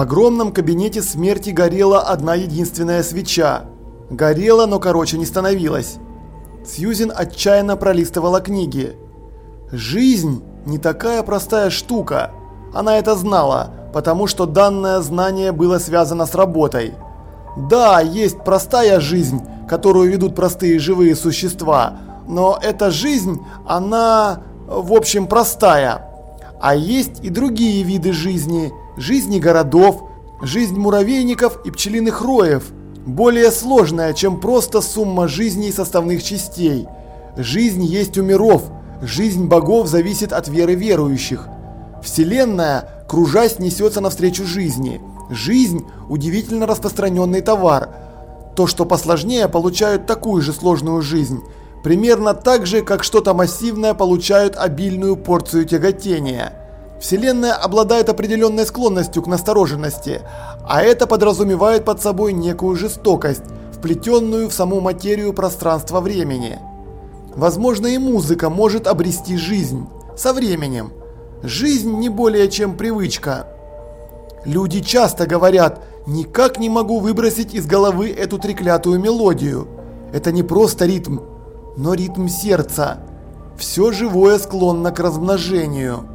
огромном кабинете смерти горела одна единственная свеча. Горела, но короче не становилась. Сьюзен отчаянно пролистывала книги. Жизнь не такая простая штука. Она это знала, потому что данное знание было связано с работой. Да, есть простая жизнь, которую ведут простые живые существа, но эта жизнь, она, в общем, простая. А есть и другие виды жизни, жизни городов, жизнь муравейников и пчелиных роев, более сложная, чем просто сумма жизней составных частей. Жизнь есть у миров, жизнь богов зависит от веры верующих. Вселенная, кружась, несется навстречу жизни. Жизнь – удивительно распространенный товар. То, что посложнее, получают такую же сложную жизнь. Примерно так же, как что-то массивное получают обильную порцию тяготения. Вселенная обладает определенной склонностью к настороженности, а это подразумевает под собой некую жестокость, вплетенную в саму материю пространства-времени. Возможно и музыка может обрести жизнь со временем. Жизнь не более чем привычка. Люди часто говорят, никак не могу выбросить из головы эту треклятую мелодию. Это не просто ритм, но ритм сердца. Все живое склонно к размножению.